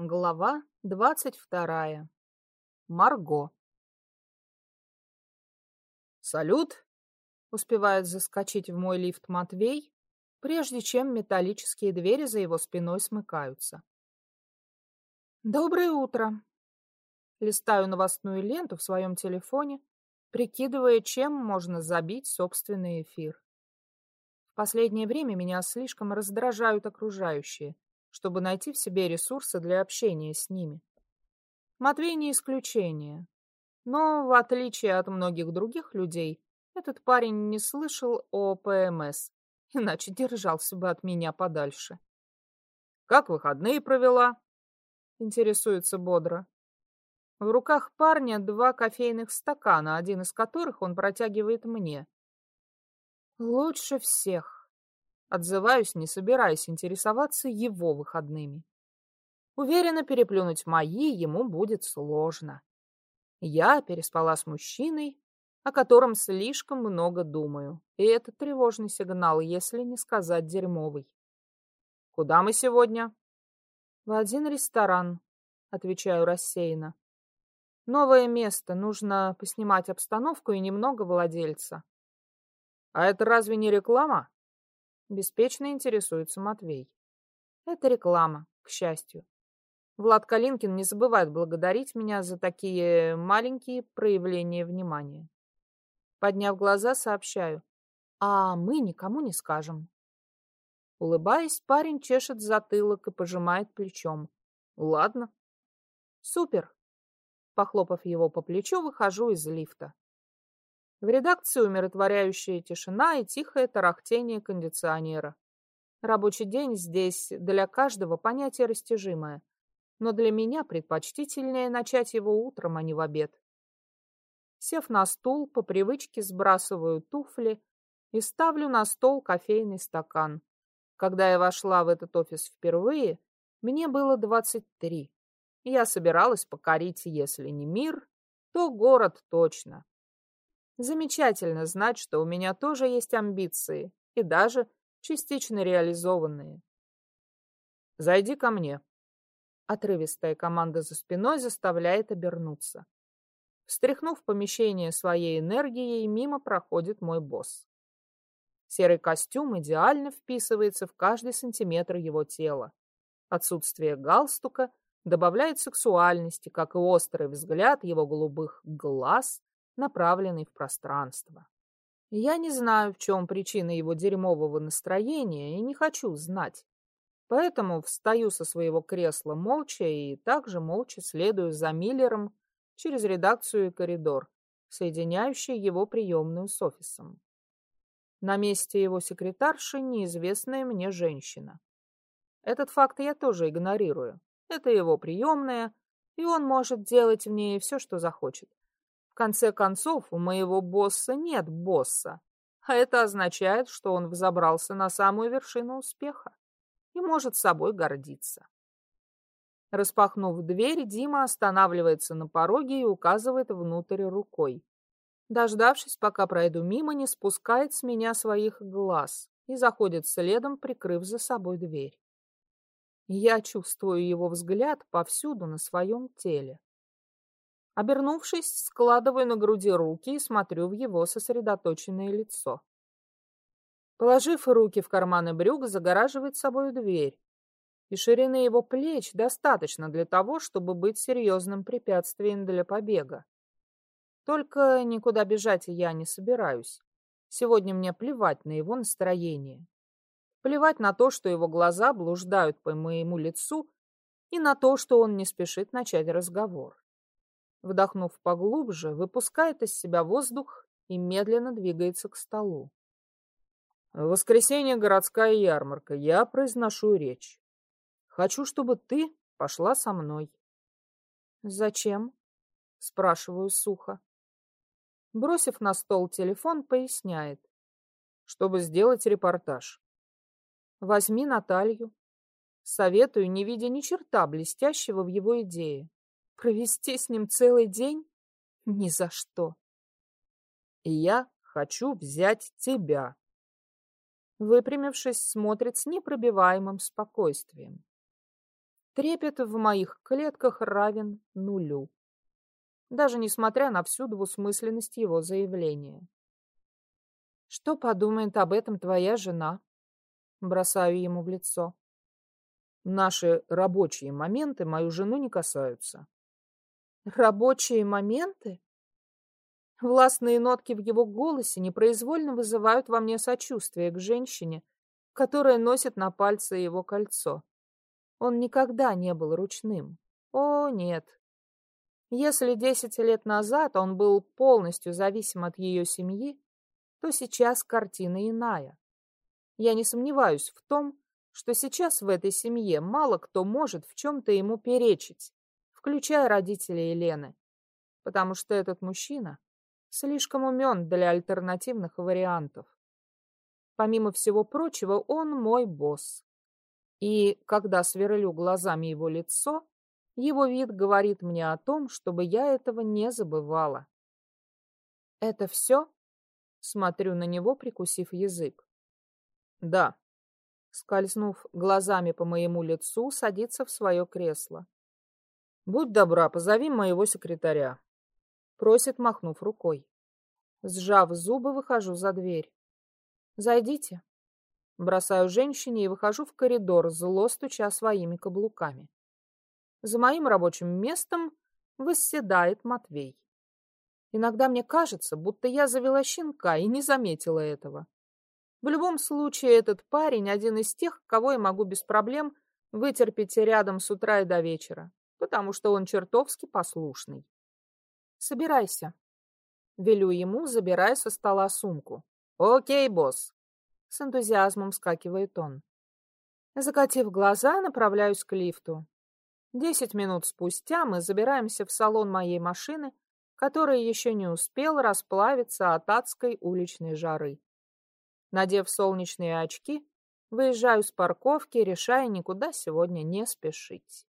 Глава двадцать вторая. Марго. «Салют!» — успевает заскочить в мой лифт Матвей, прежде чем металлические двери за его спиной смыкаются. «Доброе утро!» Листаю новостную ленту в своем телефоне, прикидывая, чем можно забить собственный эфир. В последнее время меня слишком раздражают окружающие — чтобы найти в себе ресурсы для общения с ними. Матвей не исключение. Но, в отличие от многих других людей, этот парень не слышал о ПМС, иначе держался бы от меня подальше. «Как выходные провела?» — интересуется бодро. В руках парня два кофейных стакана, один из которых он протягивает мне. «Лучше всех». Отзываюсь, не собираясь интересоваться его выходными. Уверена, переплюнуть мои ему будет сложно. Я переспала с мужчиной, о котором слишком много думаю, и это тревожный сигнал, если не сказать дерьмовый. «Куда мы сегодня?» «В один ресторан», — отвечаю рассеянно. «Новое место, нужно поснимать обстановку и немного владельца». «А это разве не реклама?» Беспечно интересуется Матвей. Это реклама, к счастью. Влад Калинкин не забывает благодарить меня за такие маленькие проявления внимания. Подняв глаза, сообщаю. А мы никому не скажем. Улыбаясь, парень чешет затылок и пожимает плечом. Ладно. Супер. Похлопав его по плечу, выхожу из лифта. В редакции умиротворяющая тишина и тихое тарахтение кондиционера. Рабочий день здесь для каждого понятие растяжимое, но для меня предпочтительнее начать его утром, а не в обед. Сев на стул, по привычке сбрасываю туфли и ставлю на стол кофейный стакан. Когда я вошла в этот офис впервые, мне было 23. Я собиралась покорить, если не мир, то город точно. Замечательно знать, что у меня тоже есть амбиции, и даже частично реализованные. «Зайди ко мне». Отрывистая команда за спиной заставляет обернуться. Встряхнув помещение своей энергией, мимо проходит мой босс. Серый костюм идеально вписывается в каждый сантиметр его тела. Отсутствие галстука добавляет сексуальности, как и острый взгляд его голубых глаз направленный в пространство. Я не знаю, в чем причина его дерьмового настроения, и не хочу знать. Поэтому встаю со своего кресла молча и также молча следую за Миллером через редакцию и коридор, соединяющий его приемную с офисом. На месте его секретарши неизвестная мне женщина. Этот факт я тоже игнорирую. Это его приемная, и он может делать в ней все, что захочет конце концов, у моего босса нет босса, а это означает, что он взобрался на самую вершину успеха и может собой гордиться. Распахнув дверь, Дима останавливается на пороге и указывает внутрь рукой. Дождавшись, пока пройду мимо, не спускает с меня своих глаз и заходит следом, прикрыв за собой дверь. Я чувствую его взгляд повсюду на своем теле. Обернувшись, складываю на груди руки и смотрю в его сосредоточенное лицо. Положив руки в карманы брюк, загораживает собой дверь. И ширины его плеч достаточно для того, чтобы быть серьезным препятствием для побега. Только никуда бежать я не собираюсь. Сегодня мне плевать на его настроение. Плевать на то, что его глаза блуждают по моему лицу, и на то, что он не спешит начать разговор. Вдохнув поглубже, выпускает из себя воздух и медленно двигается к столу. В воскресенье городская ярмарка. Я произношу речь. Хочу, чтобы ты пошла со мной. Зачем? Спрашиваю сухо. Бросив на стол телефон, поясняет. Чтобы сделать репортаж. Возьми Наталью. Советую, не видя ни черта блестящего в его идее. Провести с ним целый день? Ни за что. И я хочу взять тебя. Выпрямившись, смотрит с непробиваемым спокойствием. трепет в моих клетках равен нулю. Даже несмотря на всю двусмысленность его заявления. Что подумает об этом твоя жена? Бросаю ему в лицо. Наши рабочие моменты мою жену не касаются. Рабочие моменты? Властные нотки в его голосе непроизвольно вызывают во мне сочувствие к женщине, которая носит на пальце его кольцо. Он никогда не был ручным. О, нет. Если десять лет назад он был полностью зависим от ее семьи, то сейчас картина иная. Я не сомневаюсь в том, что сейчас в этой семье мало кто может в чем-то ему перечить, включая родителей Елены, потому что этот мужчина слишком умен для альтернативных вариантов. Помимо всего прочего, он мой босс. И когда сверлю глазами его лицо, его вид говорит мне о том, чтобы я этого не забывала. «Это все?» Смотрю на него, прикусив язык. «Да». Скользнув глазами по моему лицу, садится в свое кресло. «Будь добра, позови моего секретаря», — просит, махнув рукой. Сжав зубы, выхожу за дверь. «Зайдите». Бросаю женщине и выхожу в коридор, зло стуча своими каблуками. За моим рабочим местом восседает Матвей. Иногда мне кажется, будто я завела щенка и не заметила этого. В любом случае, этот парень один из тех, кого я могу без проблем вытерпеть рядом с утра и до вечера, потому что он чертовски послушный. Собирайся. Велю ему, забирая со стола сумку. Окей, босс. С энтузиазмом скакивает он. Закатив глаза, направляюсь к лифту. Десять минут спустя мы забираемся в салон моей машины, который еще не успел расплавиться от адской уличной жары. Надев солнечные очки, выезжаю с парковки, решая никуда сегодня не спешить.